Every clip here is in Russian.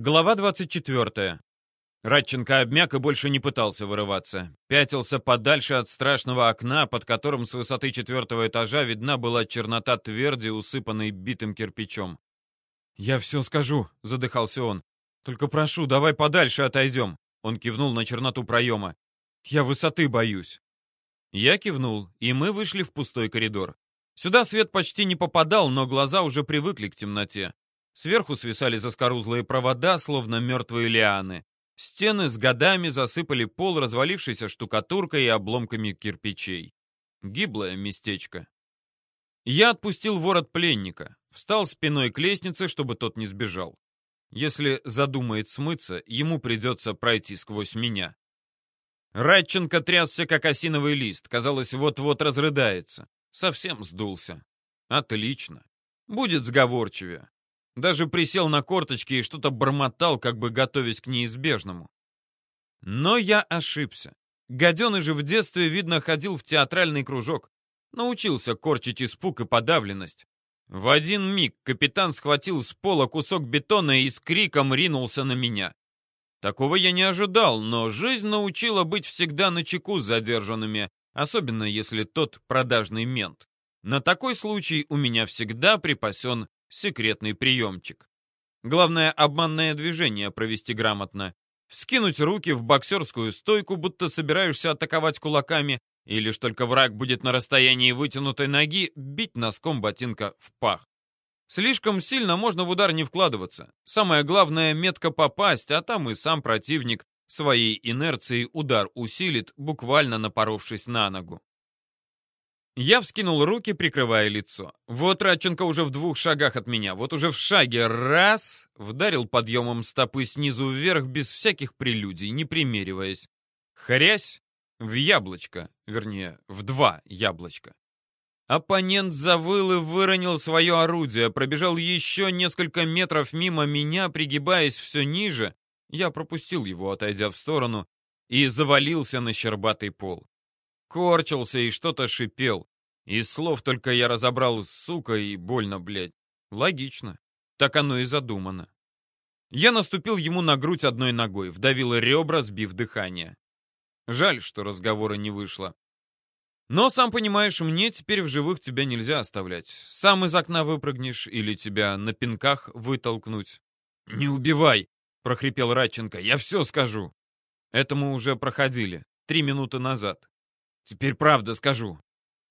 Глава 24. Радченко обмяк и больше не пытался вырываться. Пятился подальше от страшного окна, под которым с высоты четвертого этажа видна была чернота тверди, усыпанной битым кирпичом. «Я все скажу», — задыхался он. «Только прошу, давай подальше отойдем». Он кивнул на черноту проема. «Я высоты боюсь». Я кивнул, и мы вышли в пустой коридор. Сюда свет почти не попадал, но глаза уже привыкли к темноте. Сверху свисали заскорузлые провода, словно мертвые лианы. Стены с годами засыпали пол развалившейся штукатуркой и обломками кирпичей. Гиблое местечко. Я отпустил ворот пленника, встал спиной к лестнице, чтобы тот не сбежал. Если задумает смыться, ему придется пройти сквозь меня. Радченко трясся, как осиновый лист. Казалось, вот-вот разрыдается. Совсем сдулся. Отлично. Будет сговорчивее. Даже присел на корточки и что-то бормотал, как бы готовясь к неизбежному. Но я ошибся. Гаденыш же в детстве, видно, ходил в театральный кружок. Научился корчить испуг и подавленность. В один миг капитан схватил с пола кусок бетона и с криком ринулся на меня. Такого я не ожидал, но жизнь научила быть всегда начеку с задержанными, особенно если тот продажный мент. На такой случай у меня всегда припасен секретный приемчик. Главное, обманное движение провести грамотно. Вскинуть руки в боксерскую стойку, будто собираешься атаковать кулаками, или лишь только враг будет на расстоянии вытянутой ноги, бить носком ботинка в пах. Слишком сильно можно в удар не вкладываться. Самое главное — метко попасть, а там и сам противник своей инерцией удар усилит, буквально напоровшись на ногу. Я вскинул руки, прикрывая лицо. Вот Радченко уже в двух шагах от меня. Вот уже в шаге раз вдарил подъемом стопы снизу вверх без всяких прелюдий, не примериваясь. Хрясь в яблочко, вернее, в два яблочка. Оппонент завыл и выронил свое орудие, пробежал еще несколько метров мимо меня, пригибаясь все ниже. Я пропустил его, отойдя в сторону, и завалился на щербатый пол корчился и что-то шипел. Из слов только я разобрал «сука» и «больно, блядь». Логично. Так оно и задумано. Я наступил ему на грудь одной ногой, вдавил ребра, сбив дыхание. Жаль, что разговора не вышло. Но, сам понимаешь, мне теперь в живых тебя нельзя оставлять. Сам из окна выпрыгнешь или тебя на пинках вытолкнуть. «Не убивай!» — прохрипел Радченко. «Я все скажу!» Это мы уже проходили, три минуты назад. Теперь правда скажу.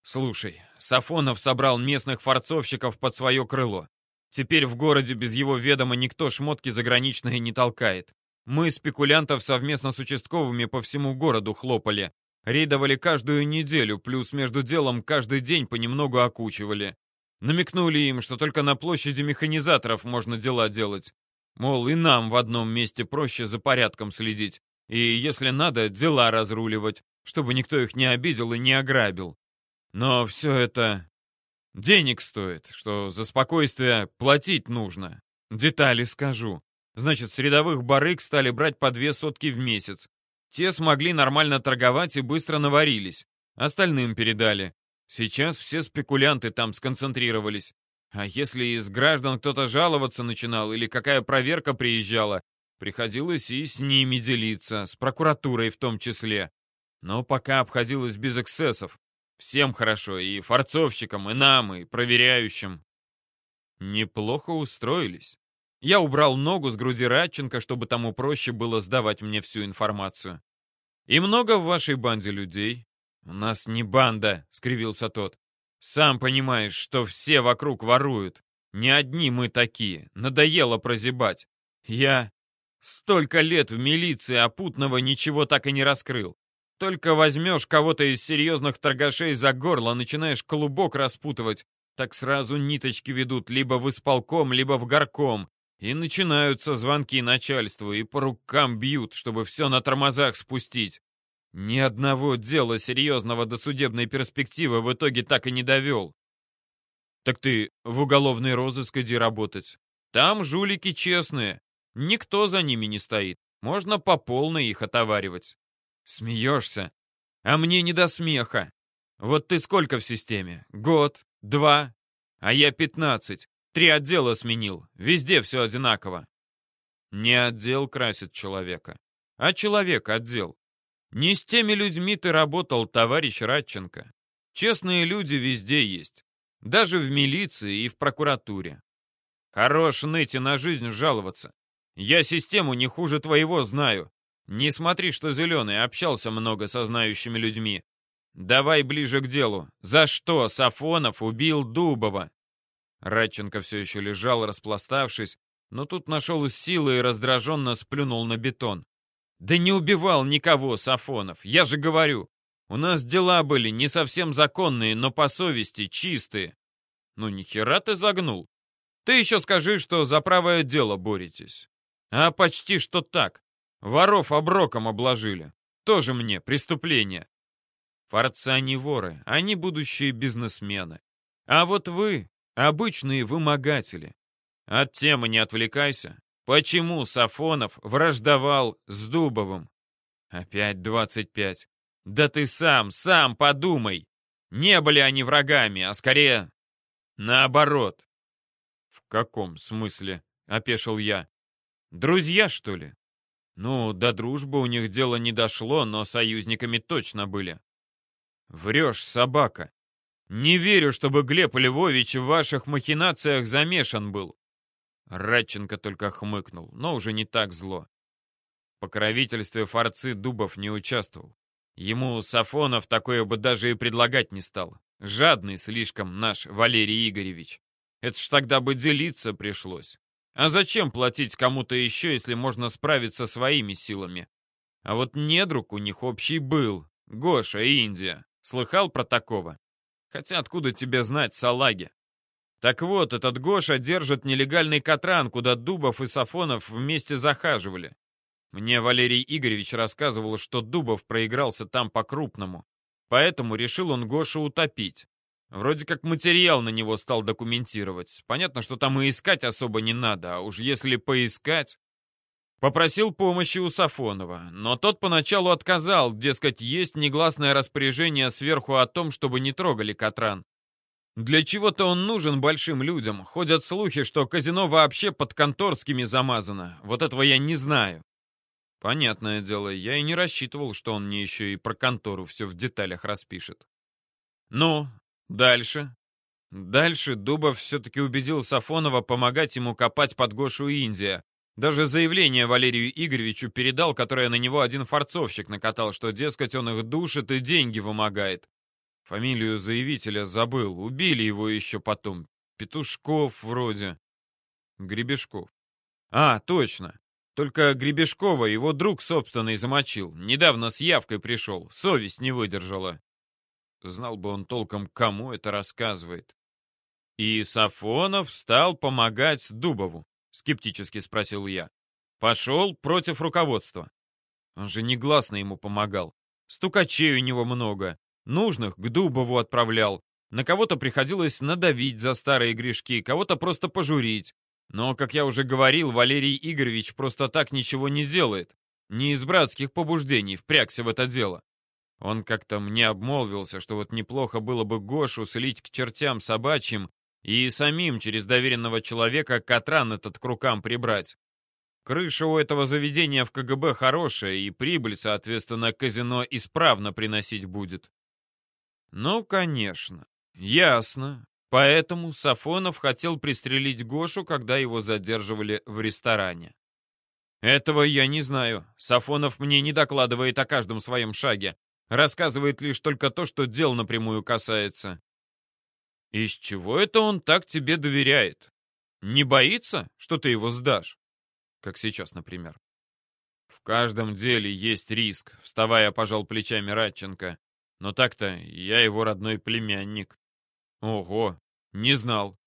Слушай, Сафонов собрал местных форцовщиков под свое крыло. Теперь в городе без его ведома никто шмотки заграничные не толкает. Мы спекулянтов совместно с участковыми по всему городу хлопали. Рейдовали каждую неделю, плюс между делом каждый день понемногу окучивали. Намекнули им, что только на площади механизаторов можно дела делать. Мол, и нам в одном месте проще за порядком следить. И, если надо, дела разруливать чтобы никто их не обидел и не ограбил. Но все это денег стоит, что за спокойствие платить нужно. Детали скажу. Значит, с рядовых барыг стали брать по две сотки в месяц. Те смогли нормально торговать и быстро наварились. Остальным передали. Сейчас все спекулянты там сконцентрировались. А если из граждан кто-то жаловаться начинал или какая проверка приезжала, приходилось и с ними делиться, с прокуратурой в том числе. Но пока обходилось без эксцессов. Всем хорошо, и форцовщикам, и нам, и проверяющим. Неплохо устроились. Я убрал ногу с груди Радченко, чтобы тому проще было сдавать мне всю информацию. «И много в вашей банде людей?» «У нас не банда», — скривился тот. «Сам понимаешь, что все вокруг воруют. Не одни мы такие. Надоело прозябать. Я столько лет в милиции, а путного ничего так и не раскрыл. Только возьмешь кого-то из серьезных торгашей за горло, начинаешь клубок распутывать, так сразу ниточки ведут либо в исполком, либо в горком. И начинаются звонки начальству, и по рукам бьют, чтобы все на тормозах спустить. Ни одного дела серьезного до судебной перспективы в итоге так и не довел. Так ты в уголовный розыск иди работать. Там жулики честные. Никто за ними не стоит. Можно по полной их отоваривать. Смеешься? А мне не до смеха. Вот ты сколько в системе? Год? Два? А я пятнадцать. Три отдела сменил. Везде все одинаково. Не отдел красит человека, а человек отдел. Не с теми людьми ты работал, товарищ Радченко. Честные люди везде есть. Даже в милиции и в прокуратуре. Хорош ныть и на жизнь жаловаться. Я систему не хуже твоего знаю. Не смотри, что зеленый, общался много со знающими людьми. Давай ближе к делу. За что Сафонов убил Дубова? Радченко все еще лежал, распластавшись, но тут нашел силы и раздраженно сплюнул на бетон. «Да не убивал никого, Сафонов, я же говорю. У нас дела были не совсем законные, но по совести чистые. Ну нихера ты загнул. Ты еще скажи, что за правое дело боретесь. А почти что так. Воров оброком обложили. Тоже мне преступление. Форца не воры, они будущие бизнесмены. А вот вы — обычные вымогатели. От темы не отвлекайся. Почему Сафонов враждовал с Дубовым? Опять двадцать пять. Да ты сам, сам подумай. Не были они врагами, а скорее наоборот. В каком смысле? Опешил я. Друзья, что ли? Ну, до дружбы у них дело не дошло, но союзниками точно были. Врешь, собака. Не верю, чтобы Глеб Львович в ваших махинациях замешан был. Радченко только хмыкнул, но уже не так зло. В покровительстве форцы Дубов не участвовал. Ему Сафонов такое бы даже и предлагать не стал. Жадный слишком наш Валерий Игоревич. Это ж тогда бы делиться пришлось. А зачем платить кому-то еще, если можно справиться своими силами? А вот недруг у них общий был. Гоша, Индия. Слыхал про такого? Хотя откуда тебе знать, салаги? Так вот, этот Гоша держит нелегальный Катран, куда Дубов и Сафонов вместе захаживали. Мне Валерий Игоревич рассказывал, что Дубов проигрался там по-крупному. Поэтому решил он Гошу утопить. Вроде как материал на него стал документировать. Понятно, что там и искать особо не надо, а уж если поискать... Попросил помощи у Сафонова, но тот поначалу отказал, дескать, есть негласное распоряжение сверху о том, чтобы не трогали Катран. Для чего-то он нужен большим людям. Ходят слухи, что казино вообще под конторскими замазано. Вот этого я не знаю. Понятное дело, я и не рассчитывал, что он мне еще и про контору все в деталях распишет. Ну, Дальше. Дальше Дубов все-таки убедил Сафонова помогать ему копать под Гошу Индия. Даже заявление Валерию Игоревичу передал, которое на него один форцовщик накатал, что, дескать, он их душит и деньги вымогает. Фамилию заявителя забыл, убили его еще потом. Петушков вроде. Гребешков. А, точно. Только Гребешкова его друг собственный замочил. Недавно с явкой пришел, совесть не выдержала. Знал бы он толком, кому это рассказывает. И Сафонов стал помогать Дубову, скептически спросил я. Пошел против руководства. Он же негласно ему помогал. Стукачей у него много. Нужных к Дубову отправлял. На кого-то приходилось надавить за старые грешки, кого-то просто пожурить. Но, как я уже говорил, Валерий Игоревич просто так ничего не делает. Не из братских побуждений впрягся в это дело. Он как-то мне обмолвился, что вот неплохо было бы Гошу слить к чертям собачьим и самим через доверенного человека Катран этот к рукам прибрать. Крыша у этого заведения в КГБ хорошая, и прибыль, соответственно, казино исправно приносить будет. Ну, конечно. Ясно. Поэтому Сафонов хотел пристрелить Гошу, когда его задерживали в ресторане. Этого я не знаю. Сафонов мне не докладывает о каждом своем шаге. Рассказывает лишь только то, что дел напрямую касается. Из чего это он так тебе доверяет? Не боится, что ты его сдашь? Как сейчас, например. В каждом деле есть риск, вставая, пожал плечами Радченко. Но так-то я его родной племянник. Ого, не знал.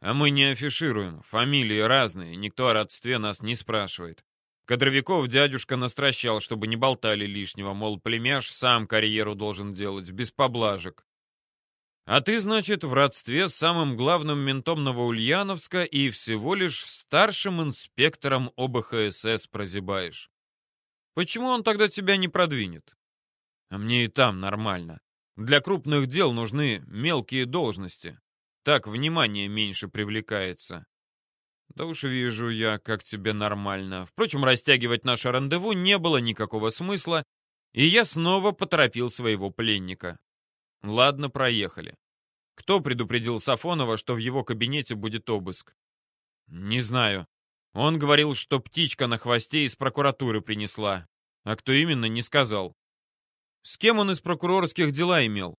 А мы не афишируем, фамилии разные, никто о родстве нас не спрашивает. Кадровиков дядюшка настращал, чтобы не болтали лишнего, мол, племяш сам карьеру должен делать, без поблажек. А ты, значит, в родстве с самым главным ментом Новоульяновска и всего лишь старшим инспектором ОБХСС прозябаешь. Почему он тогда тебя не продвинет? А мне и там нормально. Для крупных дел нужны мелкие должности. Так внимание меньше привлекается. Да уж вижу я, как тебе нормально. Впрочем, растягивать наше рандеву не было никакого смысла, и я снова поторопил своего пленника. Ладно, проехали. Кто предупредил Сафонова, что в его кабинете будет обыск? Не знаю. Он говорил, что птичка на хвосте из прокуратуры принесла. А кто именно, не сказал. С кем он из прокурорских дела имел?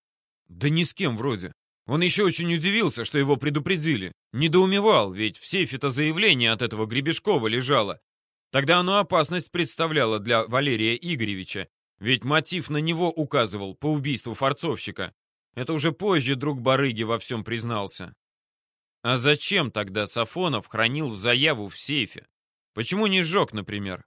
Да ни с кем вроде. Он еще очень удивился, что его предупредили. Недоумевал, ведь в сейфе-то заявление от этого Гребешкова лежало. Тогда оно опасность представляло для Валерия Игоревича, ведь мотив на него указывал по убийству форцовщика. Это уже позже друг барыги во всем признался. А зачем тогда Сафонов хранил заяву в сейфе? Почему не сжег, например?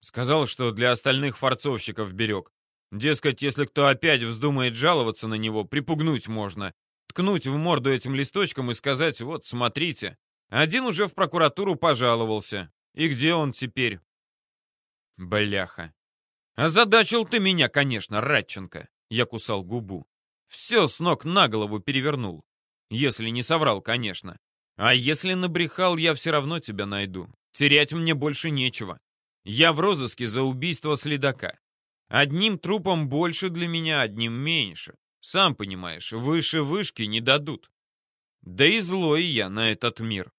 Сказал, что для остальных форцовщиков берег. Дескать, если кто опять вздумает жаловаться на него, припугнуть можно. Ткнуть в морду этим листочком и сказать, вот, смотрите. Один уже в прокуратуру пожаловался. И где он теперь? Бляха. Озадачил ты меня, конечно, Радченко. Я кусал губу. Все с ног на голову перевернул. Если не соврал, конечно. А если набрехал, я все равно тебя найду. Терять мне больше нечего. Я в розыске за убийство следака. Одним трупом больше для меня, одним меньше. Сам понимаешь, выше вышки не дадут. Да и злой я на этот мир.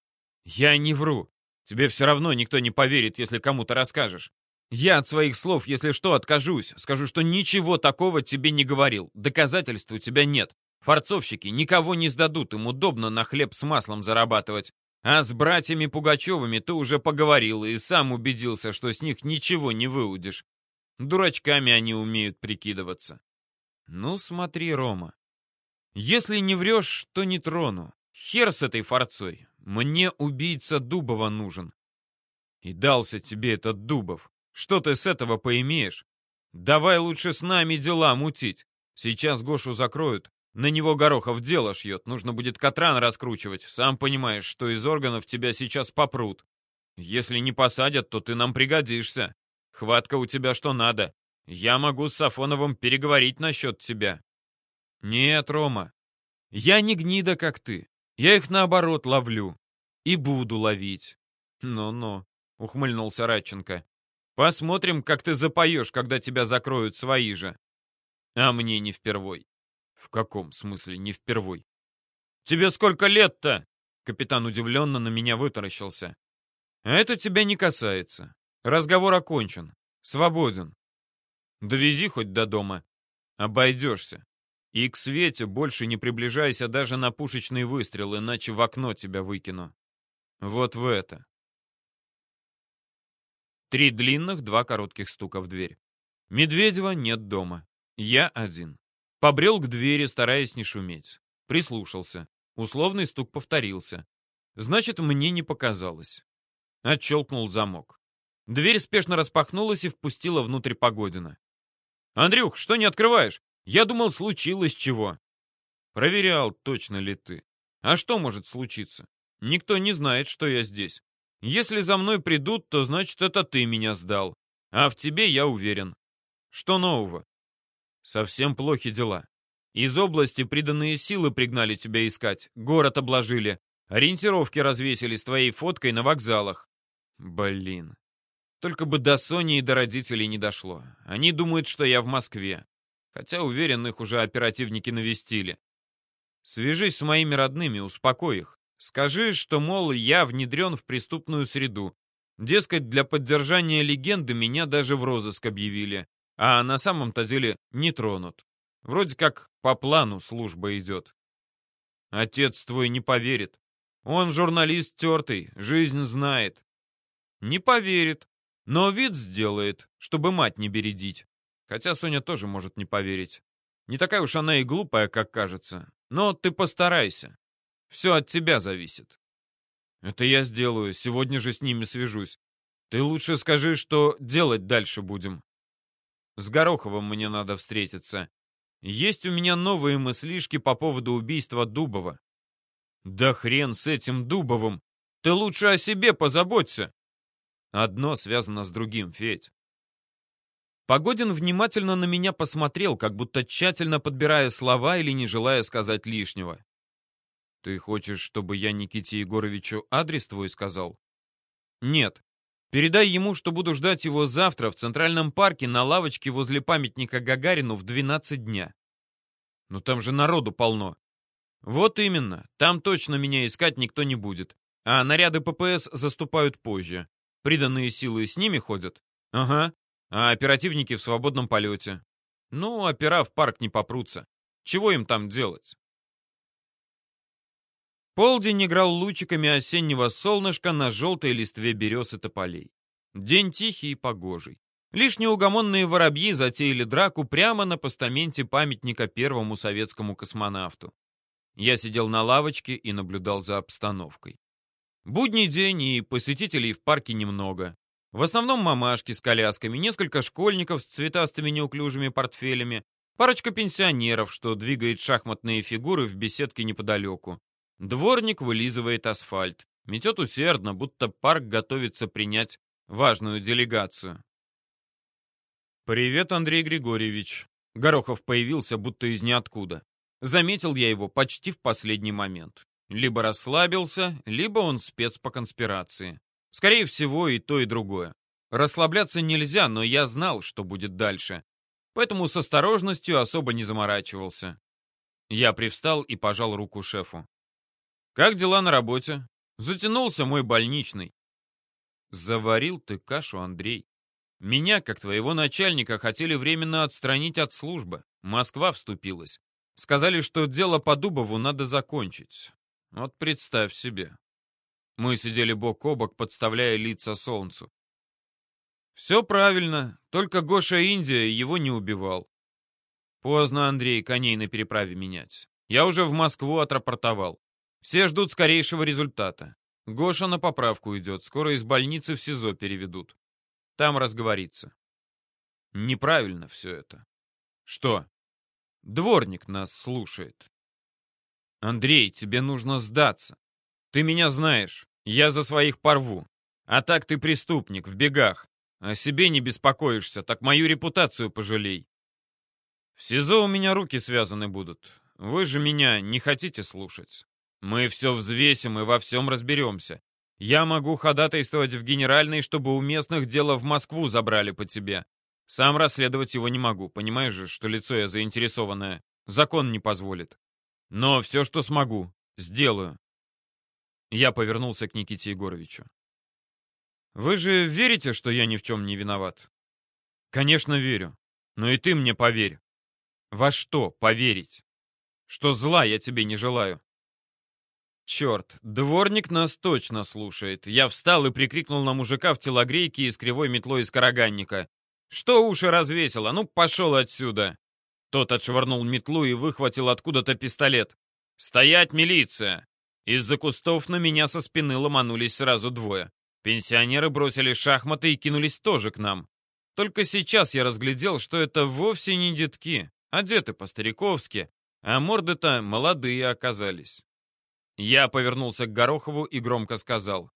Я не вру. Тебе все равно никто не поверит, если кому-то расскажешь. Я от своих слов, если что, откажусь. Скажу, что ничего такого тебе не говорил. Доказательств у тебя нет. Форцовщики никого не сдадут, им удобно на хлеб с маслом зарабатывать. А с братьями Пугачевыми ты уже поговорил и сам убедился, что с них ничего не выудишь. Дурачками они умеют прикидываться. Ну, смотри, Рома. Если не врешь, то не трону. Хер с этой форцой. Мне убийца Дубова нужен. И дался тебе этот Дубов. Что ты с этого поимеешь? Давай лучше с нами дела мутить. Сейчас Гошу закроют. На него Горохов дело шьет. Нужно будет Катран раскручивать. Сам понимаешь, что из органов тебя сейчас попрут. Если не посадят, то ты нам пригодишься. Хватка у тебя что надо. Я могу с Сафоновым переговорить насчет тебя. Нет, Рома, я не гнида, как ты. Я их наоборот ловлю. И буду ловить. Ну-ну, ухмыльнулся Радченко. Посмотрим, как ты запоешь, когда тебя закроют свои же. А мне не впервой. В каком смысле не впервой? Тебе сколько лет-то? Капитан удивленно на меня вытаращился. Это тебя не касается. Разговор окончен. Свободен. Довези хоть до дома. Обойдешься. И к Свете больше не приближайся даже на пушечный выстрел, иначе в окно тебя выкину. Вот в это. Три длинных, два коротких стука в дверь. Медведева нет дома. Я один. Побрел к двери, стараясь не шуметь. Прислушался. Условный стук повторился. Значит, мне не показалось. Отщелкнул замок. Дверь спешно распахнулась и впустила внутрь Погодина. «Андрюх, что не открываешь? Я думал, случилось чего». «Проверял, точно ли ты. А что может случиться? Никто не знает, что я здесь. Если за мной придут, то значит, это ты меня сдал. А в тебе я уверен. Что нового?» «Совсем плохи дела. Из области приданные силы пригнали тебя искать, город обложили, ориентировки развесили с твоей фоткой на вокзалах. Блин, только бы до Сони и до родителей не дошло. Они думают, что я в Москве. Хотя, уверен, их уже оперативники навестили. Свяжись с моими родными, успокой их. Скажи, что, мол, я внедрен в преступную среду. Дескать, для поддержания легенды меня даже в розыск объявили. А на самом-то деле не тронут. Вроде как по плану служба идет. Отец твой не поверит. Он журналист тертый, жизнь знает. Не поверит, но вид сделает, чтобы мать не бередить. Хотя Соня тоже может не поверить. Не такая уж она и глупая, как кажется. Но ты постарайся. Все от тебя зависит. Это я сделаю, сегодня же с ними свяжусь. Ты лучше скажи, что делать дальше будем. С Гороховым мне надо встретиться. Есть у меня новые мыслишки по поводу убийства Дубова. Да хрен с этим Дубовым. Ты лучше о себе позаботься. Одно связано с другим, Федь. Погодин внимательно на меня посмотрел, как будто тщательно подбирая слова или не желая сказать лишнего. Ты хочешь, чтобы я Никите Егоровичу адрес твой сказал? Нет. Передай ему, что буду ждать его завтра в Центральном парке на лавочке возле памятника Гагарину в 12 дня. Ну там же народу полно. Вот именно. Там точно меня искать никто не будет. А наряды ППС заступают позже. Приданные силы с ними ходят? Ага. А оперативники в свободном полете? Ну, опера в парк не попрутся. Чего им там делать? Полдень играл лучиками осеннего солнышка на желтой листве берез и тополей. День тихий и погожий. Лишь неугомонные воробьи затеяли драку прямо на постаменте памятника первому советскому космонавту. Я сидел на лавочке и наблюдал за обстановкой. Будний день и посетителей в парке немного. В основном мамашки с колясками, несколько школьников с цветастыми неуклюжими портфелями, парочка пенсионеров, что двигает шахматные фигуры в беседке неподалеку. Дворник вылизывает асфальт, метет усердно, будто парк готовится принять важную делегацию. «Привет, Андрей Григорьевич». Горохов появился будто из ниоткуда. Заметил я его почти в последний момент. Либо расслабился, либо он спец по конспирации. Скорее всего, и то, и другое. Расслабляться нельзя, но я знал, что будет дальше. Поэтому с осторожностью особо не заморачивался. Я привстал и пожал руку шефу. «Как дела на работе?» Затянулся мой больничный. «Заварил ты кашу, Андрей. Меня, как твоего начальника, хотели временно отстранить от службы. Москва вступилась. Сказали, что дело по Дубову надо закончить. Вот представь себе. Мы сидели бок о бок, подставляя лица солнцу. Все правильно, только Гоша Индия его не убивал. Поздно, Андрей, коней на переправе менять. Я уже в Москву отрапортовал. Все ждут скорейшего результата. Гоша на поправку идет, скоро из больницы в СИЗО переведут. Там разговорится. Неправильно все это. Что? Дворник нас слушает. Андрей, тебе нужно сдаться. Ты меня знаешь. Я за своих порву. А так ты преступник, в бегах. О себе не беспокоишься, так мою репутацию пожалей. В СИЗО у меня руки связаны будут. Вы же меня не хотите слушать. Мы все взвесим и во всем разберемся. Я могу ходатайствовать в генеральной, чтобы у местных дело в Москву забрали по тебе. Сам расследовать его не могу, понимаешь же, что лицо я заинтересованное. Закон не позволит. Но все, что смогу, сделаю. Я повернулся к Никите Егоровичу. Вы же верите, что я ни в чем не виноват? Конечно, верю. Но и ты мне поверь. Во что поверить? Что зла я тебе не желаю. Черт, дворник нас точно слушает. Я встал и прикрикнул на мужика в телогрейке и с кривой метлой из караганника. Что уши развесило? Ну, пошел отсюда. Тот отшвырнул метлу и выхватил откуда-то пистолет. «Стоять, милиция!» Из-за кустов на меня со спины ломанулись сразу двое. Пенсионеры бросили шахматы и кинулись тоже к нам. Только сейчас я разглядел, что это вовсе не детки, одеты по-стариковски, а морды-то молодые оказались. Я повернулся к Горохову и громко сказал.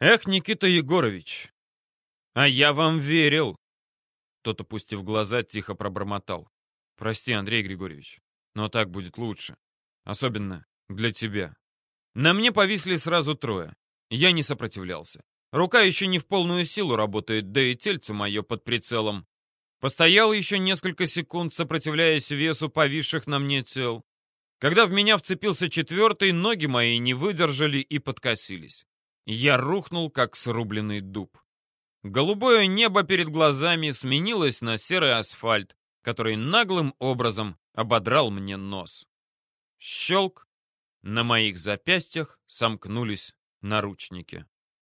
«Эх, Никита Егорович, а я вам верил!» Тот, опустив глаза, тихо пробормотал. «Прости, Андрей Григорьевич, но так будет лучше. Особенно для тебя». На мне повисли сразу трое. Я не сопротивлялся. Рука еще не в полную силу работает, да и тельце мое под прицелом. Постоял еще несколько секунд, сопротивляясь весу повисших на мне тел. Когда в меня вцепился четвертый, ноги мои не выдержали и подкосились. Я рухнул, как срубленный дуб. Голубое небо перед глазами сменилось на серый асфальт, который наглым образом ободрал мне нос. Щелк. На моих запястьях сомкнулись наручники.